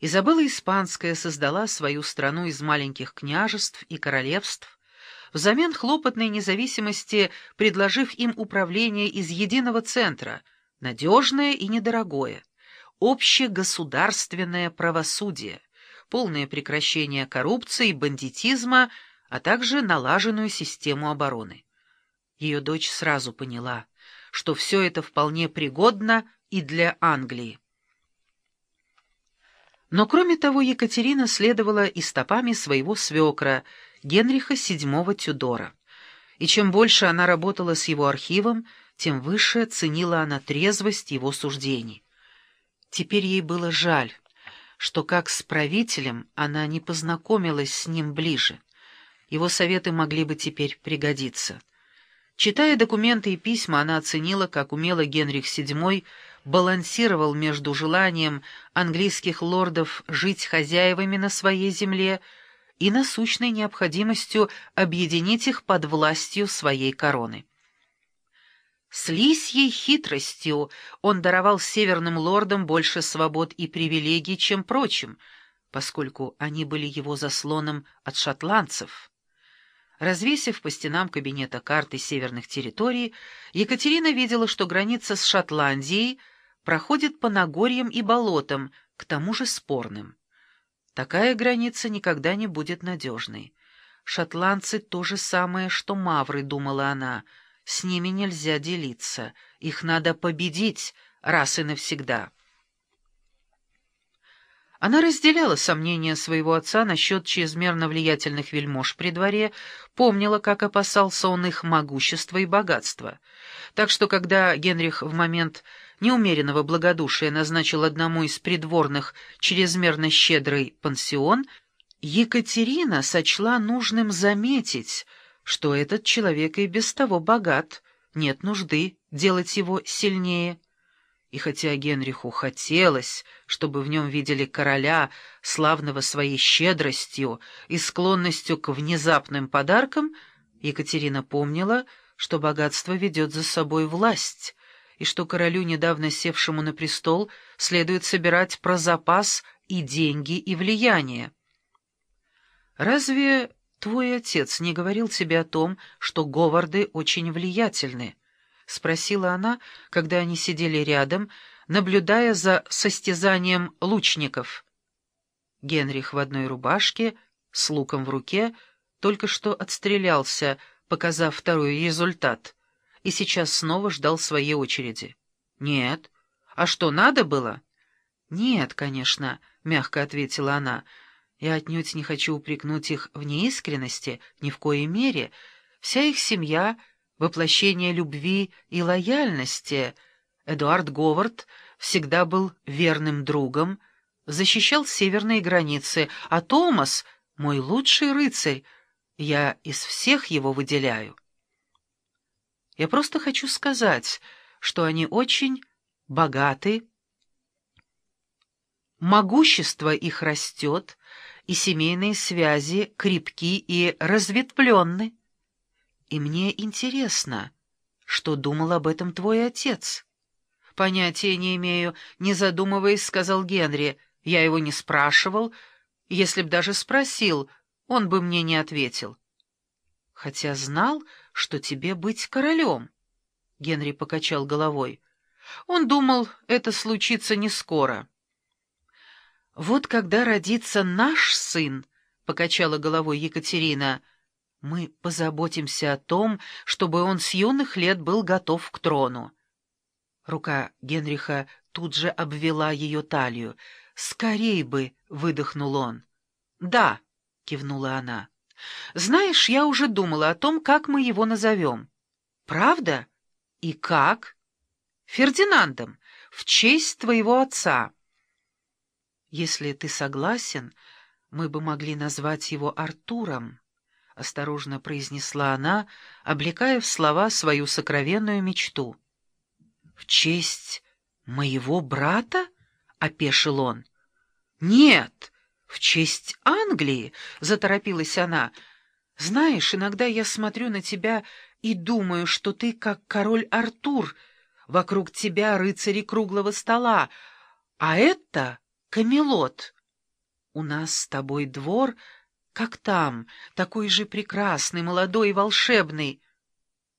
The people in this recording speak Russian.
Изабелла Испанская создала свою страну из маленьких княжеств и королевств, взамен хлопотной независимости предложив им управление из единого центра, надежное и недорогое, общегосударственное правосудие, полное прекращение коррупции бандитизма, а также налаженную систему обороны. Ее дочь сразу поняла, что все это вполне пригодно и для Англии. Но кроме того, Екатерина следовала и стопами своего свекра, Генриха VII Тюдора. И чем больше она работала с его архивом, тем выше ценила она трезвость его суждений. Теперь ей было жаль, что как с правителем она не познакомилась с ним ближе. Его советы могли бы теперь пригодиться. Читая документы и письма, она оценила, как умело Генрих VII балансировал между желанием английских лордов жить хозяевами на своей земле и насущной необходимостью объединить их под властью своей короны. С лисьей хитростью он даровал северным лордам больше свобод и привилегий, чем прочим, поскольку они были его заслоном от шотландцев. Развесив по стенам кабинета карты северных территорий, Екатерина видела, что граница с Шотландией проходит по Нагорьям и болотам, к тому же спорным. Такая граница никогда не будет надежной. Шотландцы — то же самое, что мавры, думала она. С ними нельзя делиться, их надо победить раз и навсегда. Она разделяла сомнения своего отца насчет чрезмерно влиятельных вельмож при дворе, помнила, как опасался он их могущества и богатства. Так что, когда Генрих в момент неумеренного благодушия назначил одному из придворных чрезмерно щедрый пансион, Екатерина сочла нужным заметить, что этот человек и без того богат, нет нужды делать его сильнее. И хотя Генриху хотелось, чтобы в нем видели короля, славного своей щедростью и склонностью к внезапным подаркам, Екатерина помнила, что богатство ведет за собой власть, и что королю, недавно севшему на престол, следует собирать про запас и деньги, и влияние. «Разве твой отец не говорил тебе о том, что Говарды очень влиятельны?» — спросила она, когда они сидели рядом, наблюдая за состязанием лучников. Генрих в одной рубашке, с луком в руке, только что отстрелялся, показав второй результат, и сейчас снова ждал своей очереди. «Нет. А что, надо было?» «Нет, конечно», — мягко ответила она. «Я отнюдь не хочу упрекнуть их в неискренности, ни в коей мере. Вся их семья — воплощение любви и лояльности, Эдуард Говард всегда был верным другом, защищал северные границы, а Томас — мой лучший рыцарь, я из всех его выделяю. Я просто хочу сказать, что они очень богаты, могущество их растет, и семейные связи крепки и разветвленны. И мне интересно, что думал об этом твой отец. Понятия не имею, не задумываясь, сказал Генри. Я его не спрашивал. Если б даже спросил, он бы мне не ответил. Хотя знал, что тебе быть королем. Генри покачал головой. Он думал, это случится не скоро. «Вот когда родится наш сын», — покачала головой Екатерина, — мы позаботимся о том, чтобы он с юных лет был готов к трону. Рука Генриха тут же обвела ее талию. «Скорей бы!» — выдохнул он. «Да!» — кивнула она. «Знаешь, я уже думала о том, как мы его назовем». «Правда? И как?» «Фердинандом, в честь твоего отца». «Если ты согласен, мы бы могли назвать его Артуром». — осторожно произнесла она, облекая в слова свою сокровенную мечту. «В честь моего брата?» — опешил он. «Нет, в честь Англии!» — заторопилась она. «Знаешь, иногда я смотрю на тебя и думаю, что ты как король Артур, вокруг тебя рыцари круглого стола, а это Камелот». У нас с тобой двор, как там, такой же прекрасный, молодой и волшебный.